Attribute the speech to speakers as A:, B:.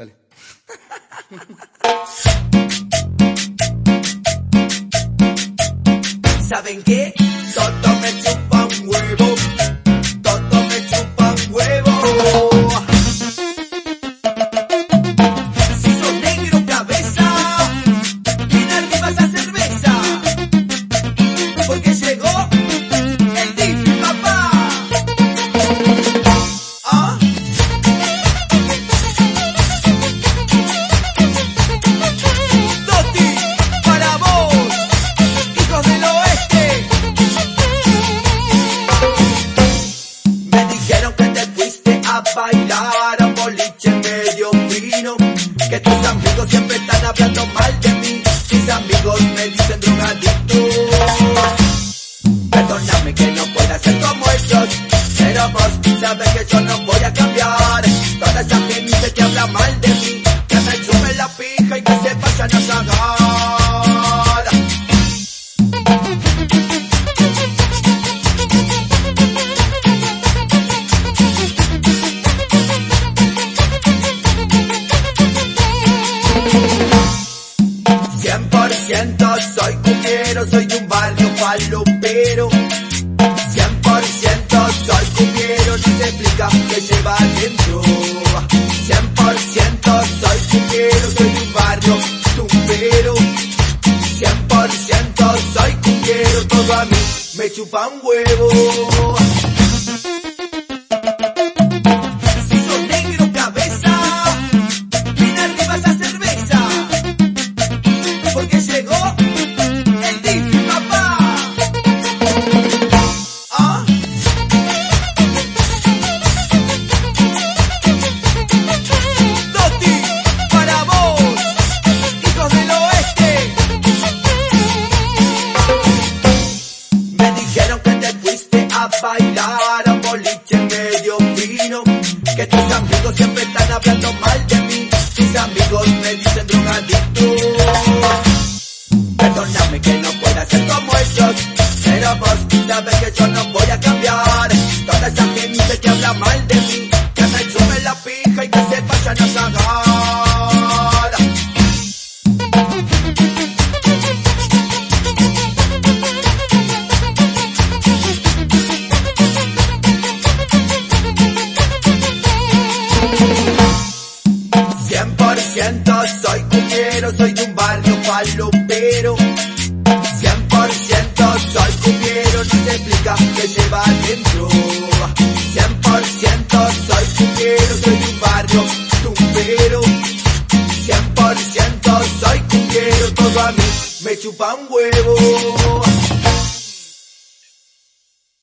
A: Dale.
B: ¿Saben qué? Todo me bailar a un boliche medio fino. Que tus amigos siempre están hablando mal de mí. Mis amigos me dicen drogadicto. Perdóname que no pueda ser como ellos. Pero vos sabes que yo no voy a cambiar. Toda esa gente que habla mal de mí. 100% soy cumbiero, soy de un barrio palopero. 100% soy cumbiero, no se explica que lleva dentro. 100% soy cumbiero, soy de un barrio tumbero. 100% soy cumbiero, todo a mí me chupa un huevo. Bailar a un boliche medio fino. Que tus amigos siempre están hablando mal de mí. Mis amigos me dicen drogadicto. Perdóname que no pueda ser como ellos. Pero vos sabes que yo no voy a cambiar. Toda esa gente que habla mal de mí. Que me chupen la pija y que se vayan a cagar. Por ciento soy cumbiero, soy de un barrio por ciento soy cumbiero, no se explica que lleva por ciento soy cumbiero, soy de un barrio tumbero. Cien por ciento soy cumbiero, todo a mí me chupa un huevo.